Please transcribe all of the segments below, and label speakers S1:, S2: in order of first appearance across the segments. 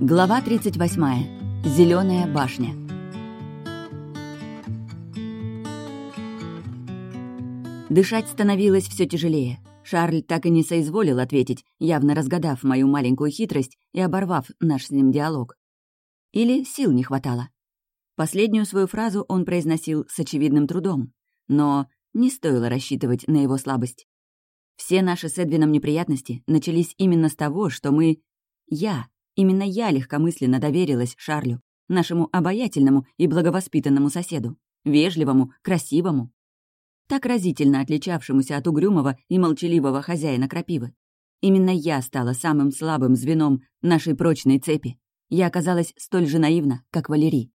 S1: Глава 38. Зеленая башня. Дышать становилось все тяжелее. Шарль так и не соизволил ответить, явно разгадав мою маленькую хитрость и оборвав наш с ним диалог. Или сил не хватало. Последнюю свою фразу он произносил с очевидным трудом, но не стоило рассчитывать на его слабость. Все наши с Эдвином неприятности начались именно с того, что мы... Я, именно я легкомысленно доверилась Шарлю, нашему обаятельному и благовоспитанному соседу, вежливому, красивому, так разительно отличавшемуся от угрюмого и молчаливого хозяина крапивы. Именно я стала самым слабым звеном нашей прочной цепи. Я оказалась столь же наивна, как Валерий.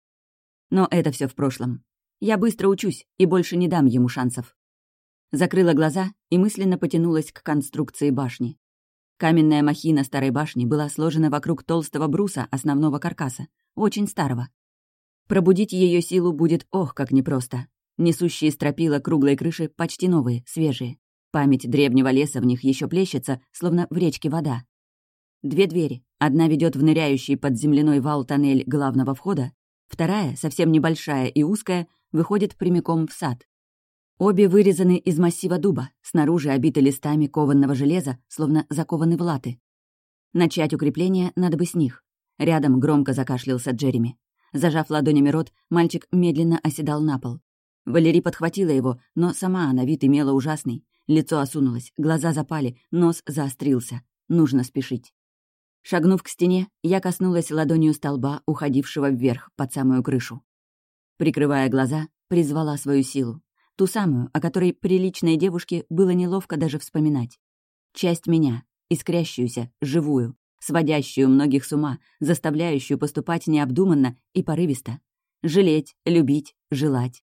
S1: Но это все в прошлом. Я быстро учусь и больше не дам ему шансов. Закрыла глаза и мысленно потянулась к конструкции башни. Каменная махина старой башни была сложена вокруг толстого бруса основного каркаса, очень старого. Пробудить ее силу будет ох, как непросто. Несущие стропила круглой крыши почти новые, свежие. Память древнего леса в них еще плещется, словно в речке вода. Две двери. Одна ведет в ныряющий под земляной вал-тоннель главного входа, вторая, совсем небольшая и узкая, выходит прямиком в сад. Обе вырезаны из массива дуба, снаружи обиты листами кованного железа, словно закованы в латы. Начать укрепление надо бы с них. Рядом громко закашлялся Джереми. Зажав ладонями рот, мальчик медленно оседал на пол. Валерий подхватила его, но сама она вид имела ужасный. Лицо осунулось, глаза запали, нос заострился. Нужно спешить. Шагнув к стене, я коснулась ладонью столба, уходившего вверх, под самую крышу. Прикрывая глаза, призвала свою силу. Ту самую, о которой приличной девушке было неловко даже вспоминать. Часть меня, искрящуюся, живую, сводящую многих с ума, заставляющую поступать необдуманно и порывисто. Жалеть, любить, желать.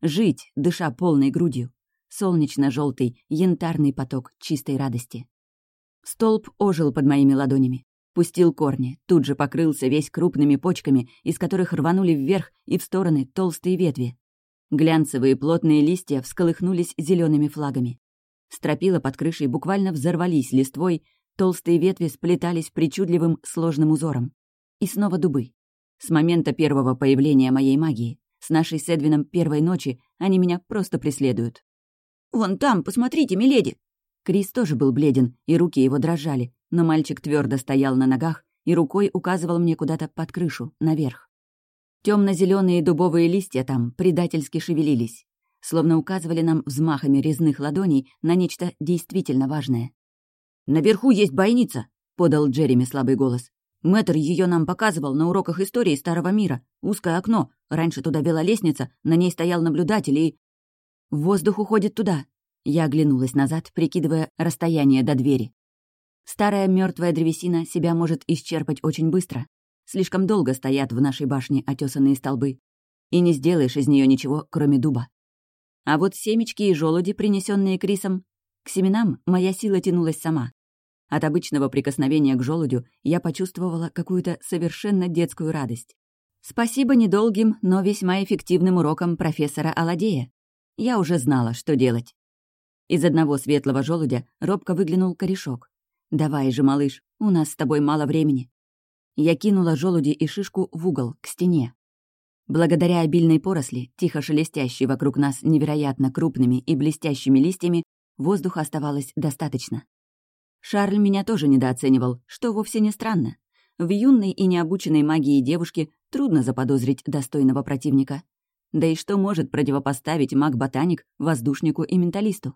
S1: Жить, дыша полной грудью. солнечно желтый янтарный поток чистой радости. Столб ожил под моими ладонями. Пустил корни, тут же покрылся весь крупными почками, из которых рванули вверх и в стороны толстые ветви. Глянцевые плотные листья всколыхнулись зелеными флагами. Стропила под крышей буквально взорвались листвой, толстые ветви сплетались причудливым сложным узором. И снова дубы. С момента первого появления моей магии с нашей с Эдвином первой ночи они меня просто преследуют. «Вон там, посмотрите, миледи!» Крис тоже был бледен, и руки его дрожали, но мальчик твердо стоял на ногах и рукой указывал мне куда-то под крышу, наверх. Темно-зеленые дубовые листья там предательски шевелились, словно указывали нам взмахами резных ладоней на нечто действительно важное. «Наверху есть бойница!» — подал Джереми слабый голос. Мэтр ее нам показывал на уроках истории Старого мира. Узкое окно. Раньше туда вела лестница, на ней стоял наблюдатель и... Воздух уходит туда. Я оглянулась назад, прикидывая расстояние до двери. Старая мертвая древесина себя может исчерпать очень быстро. Слишком долго стоят в нашей башне отесанные столбы. И не сделаешь из нее ничего, кроме дуба. А вот семечки и желуди, принесенные Крисом, к семенам моя сила тянулась сама. От обычного прикосновения к желудю я почувствовала какую-то совершенно детскую радость. Спасибо недолгим, но весьма эффективным урокам профессора Аладея. Я уже знала, что делать. Из одного светлого желудя робко выглянул корешок. «Давай же, малыш, у нас с тобой мало времени». Я кинула желуди и шишку в угол, к стене. Благодаря обильной поросли, тихо шелестящей вокруг нас невероятно крупными и блестящими листьями, воздуха оставалось достаточно. Шарль меня тоже недооценивал, что вовсе не странно. В юной и необученной магии девушке трудно заподозрить достойного противника. Да и что может противопоставить маг-ботаник воздушнику и менталисту?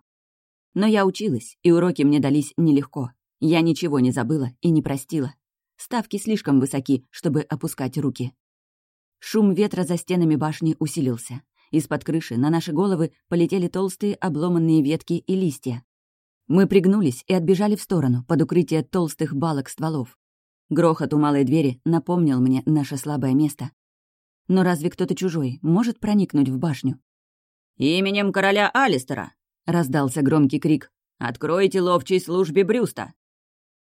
S1: Но я училась, и уроки мне дались нелегко. Я ничего не забыла и не простила. Ставки слишком высоки, чтобы опускать руки. Шум ветра за стенами башни усилился. Из-под крыши на наши головы полетели толстые обломанные ветки и листья. Мы пригнулись и отбежали в сторону, под укрытие толстых балок стволов. Грохот у малой двери напомнил мне наше слабое место. Но разве кто-то чужой может проникнуть в башню? «Именем короля Алистера!» — раздался громкий крик. «Откройте ловчей службе Брюста!»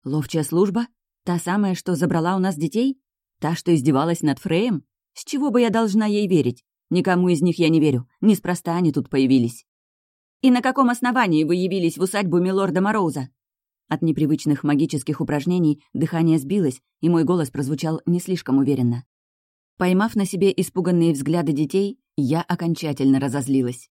S1: «Ловчая служба? Та самая, что забрала у нас детей? Та, что издевалась над Фреем? С чего бы я должна ей верить? Никому из них я не верю. Неспроста они тут появились. «И на каком основании вы явились в усадьбу милорда Мороза?» От непривычных магических упражнений дыхание сбилось, и мой голос прозвучал не слишком уверенно. Поймав на себе испуганные взгляды детей, я окончательно разозлилась.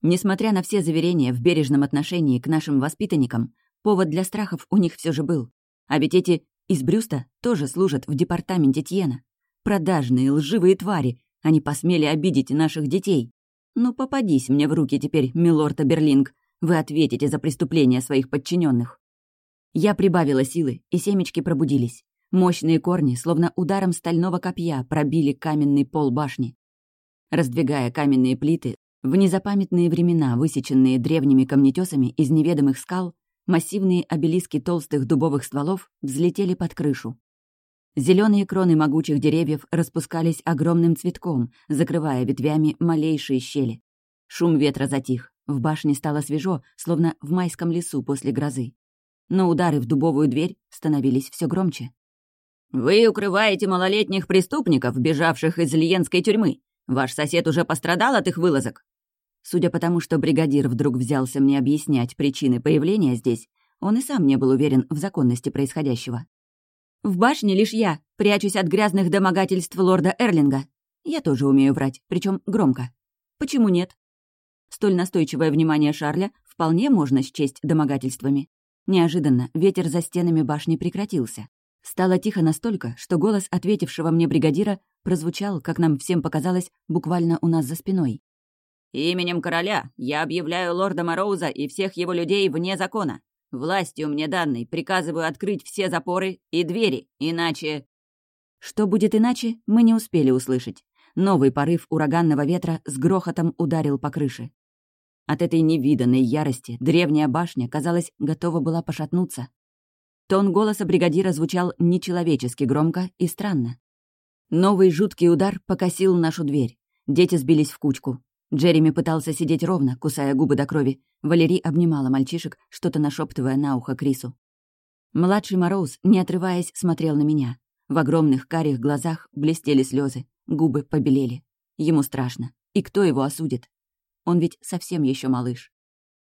S1: Несмотря на все заверения в бережном отношении к нашим воспитанникам, повод для страхов у них все же был. А ведь эти из Брюста тоже служат в департаменте Тьена. Продажные, лживые твари, они посмели обидеть наших детей. Ну, попадись мне в руки теперь, милорд Аберлинг, вы ответите за преступления своих подчиненных. Я прибавила силы, и семечки пробудились. Мощные корни, словно ударом стального копья, пробили каменный пол башни. Раздвигая каменные плиты, в незапамятные времена, высеченные древними камнетесами из неведомых скал, массивные обелиски толстых дубовых стволов взлетели под крышу. Зеленые кроны могучих деревьев распускались огромным цветком, закрывая ветвями малейшие щели. Шум ветра затих. В башне стало свежо, словно в майском лесу после грозы. Но удары в дубовую дверь становились все громче. «Вы укрываете малолетних преступников, бежавших из Лиенской тюрьмы. Ваш сосед уже пострадал от их вылазок?» Судя по тому, что бригадир вдруг взялся мне объяснять причины появления здесь, он и сам не был уверен в законности происходящего. «В башне лишь я, прячусь от грязных домогательств лорда Эрлинга. Я тоже умею врать, причем громко. Почему нет?» Столь настойчивое внимание Шарля вполне можно счесть домогательствами. Неожиданно ветер за стенами башни прекратился. Стало тихо настолько, что голос ответившего мне бригадира прозвучал, как нам всем показалось, буквально у нас за спиной. «Именем короля я объявляю лорда Мороуза и всех его людей вне закона. Властью мне данной приказываю открыть все запоры и двери, иначе...» Что будет иначе, мы не успели услышать. Новый порыв ураганного ветра с грохотом ударил по крыше. От этой невиданной ярости древняя башня, казалось, готова была пошатнуться. Тон голоса бригадира звучал нечеловечески громко и странно. Новый жуткий удар покосил нашу дверь. Дети сбились в кучку. Джереми пытался сидеть ровно, кусая губы до крови. Валерий обнимала мальчишек, что-то нашептывая на ухо Крису. Младший Мороз, не отрываясь, смотрел на меня. В огромных карих глазах блестели слезы, губы побелели. Ему страшно. И кто его осудит? Он ведь совсем еще малыш.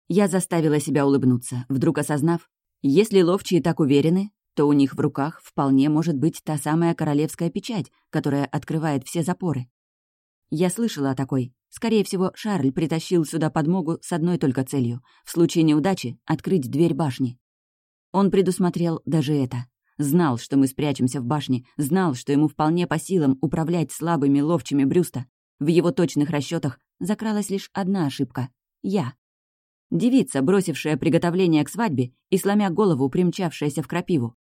S1: Я заставила себя улыбнуться, вдруг осознав, если ловчие так уверены, то у них в руках вполне может быть та самая королевская печать, которая открывает все запоры. Я слышала о такой, Скорее всего, Шарль притащил сюда подмогу с одной только целью — в случае неудачи открыть дверь башни. Он предусмотрел даже это. Знал, что мы спрячемся в башне, знал, что ему вполне по силам управлять слабыми ловчими Брюста. В его точных расчетах закралась лишь одна ошибка — я. Девица, бросившая приготовление к свадьбе и, сломя голову, примчавшаяся в крапиву.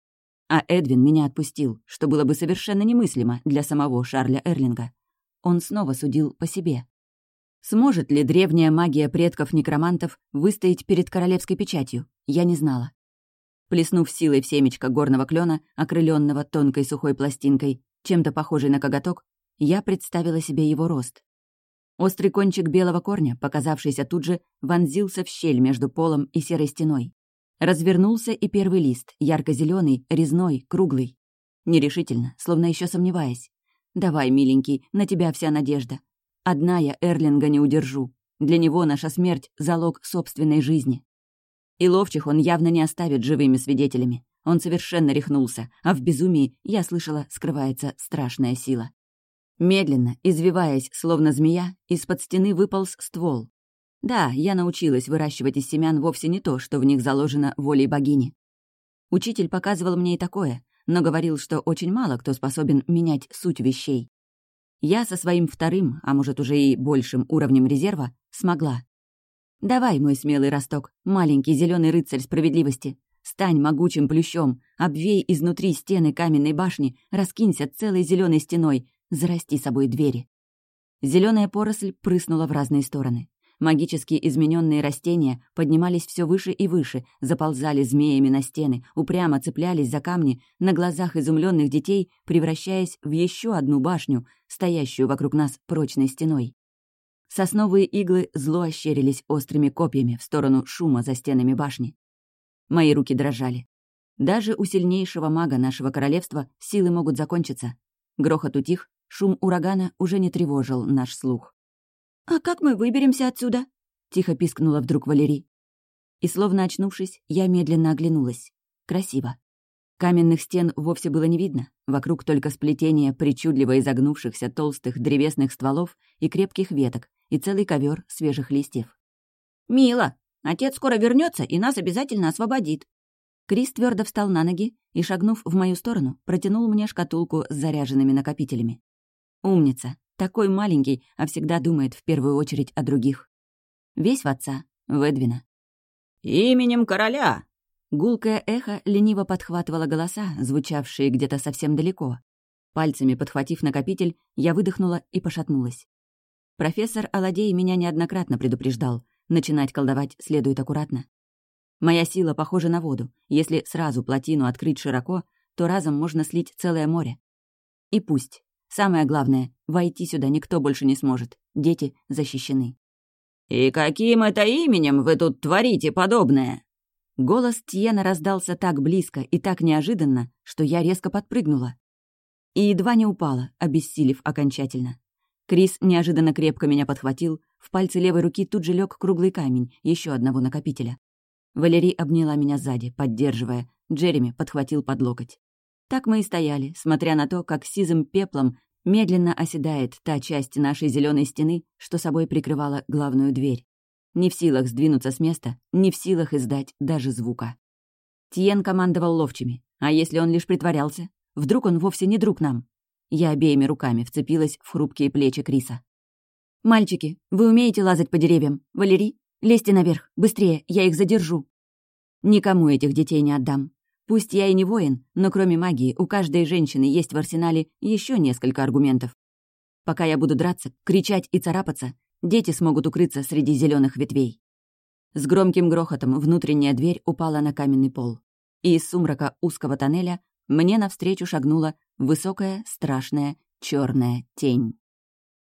S1: А Эдвин меня отпустил, что было бы совершенно немыслимо для самого Шарля Эрлинга. Он снова судил по себе. Сможет ли древняя магия предков-некромантов выстоять перед королевской печатью, я не знала. Плеснув силой в семечко горного клена, окрыленного тонкой сухой пластинкой, чем-то похожей на коготок, я представила себе его рост. Острый кончик белого корня, показавшийся тут же, вонзился в щель между полом и серой стеной. Развернулся и первый лист, ярко зеленый резной, круглый. Нерешительно, словно еще сомневаясь. «Давай, миленький, на тебя вся надежда. Одна я Эрлинга не удержу. Для него наша смерть — залог собственной жизни. И ловчих он явно не оставит живыми свидетелями. Он совершенно рехнулся, а в безумии, я слышала, скрывается страшная сила. Медленно, извиваясь, словно змея, из-под стены выполз ствол. Да, я научилась выращивать из семян вовсе не то, что в них заложено волей богини. Учитель показывал мне и такое, но говорил, что очень мало кто способен менять суть вещей. Я со своим вторым, а может уже и большим уровнем резерва, смогла. Давай, мой смелый росток, маленький зеленый рыцарь справедливости. Стань могучим плющом, обвей изнутри стены каменной башни, раскинься целой зеленой стеной, зарасти собой двери. Зеленая поросль прыснула в разные стороны. Магически измененные растения поднимались все выше и выше, заползали змеями на стены, упрямо цеплялись за камни, на глазах изумленных детей, превращаясь в еще одну башню, стоящую вокруг нас прочной стеной. Сосновые иглы зло ощерились острыми копьями в сторону шума за стенами башни. Мои руки дрожали. Даже у сильнейшего мага нашего королевства силы могут закончиться. Грохот утих, шум урагана уже не тревожил наш слух. «А как мы выберемся отсюда?» — тихо пискнула вдруг Валерий. И словно очнувшись, я медленно оглянулась. Красиво. Каменных стен вовсе было не видно, вокруг только сплетение причудливо изогнувшихся толстых древесных стволов и крепких веток, и целый ковер свежих листьев.
S2: «Мило! Отец скоро вернется и нас обязательно освободит!»
S1: Крис твердо встал на ноги и, шагнув в мою сторону, протянул мне шкатулку с заряженными накопителями. Умница. Такой маленький, а всегда думает в первую очередь о других. Весь в отца, в Эдвина.
S2: «Именем короля!»
S1: Гулкое эхо лениво подхватывало голоса, звучавшие где-то совсем далеко. Пальцами подхватив накопитель, я выдохнула и пошатнулась. Профессор Аладей меня неоднократно предупреждал. Начинать колдовать следует аккуратно. Моя сила похожа на воду. Если сразу плотину открыть широко, то разом можно слить целое море. И пусть. Самое главное, войти сюда никто больше не сможет. Дети защищены.
S2: «И каким это именем вы тут творите подобное?»
S1: Голос Тьена раздался так близко и так неожиданно, что я резко подпрыгнула. И едва не упала, обессилев окончательно. Крис неожиданно крепко меня подхватил, в пальце левой руки тут же лег круглый камень, еще одного накопителя. Валерий обняла меня сзади, поддерживая. Джереми подхватил под локоть. Так мы и стояли, смотря на то, как сизым пеплом медленно оседает та часть нашей зеленой стены, что собой прикрывала главную дверь. Не в силах сдвинуться с места, не в силах издать даже звука. Тиен командовал ловчими, а если он лишь притворялся? Вдруг он вовсе не друг нам? Я обеими руками вцепилась в хрупкие плечи Криса. «Мальчики, вы умеете лазать по деревьям? Валерий, лезьте наверх, быстрее, я их задержу». Никому этих детей не отдам. Пусть я и не воин, но кроме магии у каждой женщины есть в арсенале еще несколько аргументов. Пока я буду драться, кричать и царапаться, дети смогут укрыться среди зеленых ветвей. С громким грохотом внутренняя дверь упала на каменный пол. И из сумрака узкого тоннеля мне навстречу шагнула высокая, страшная, черная тень.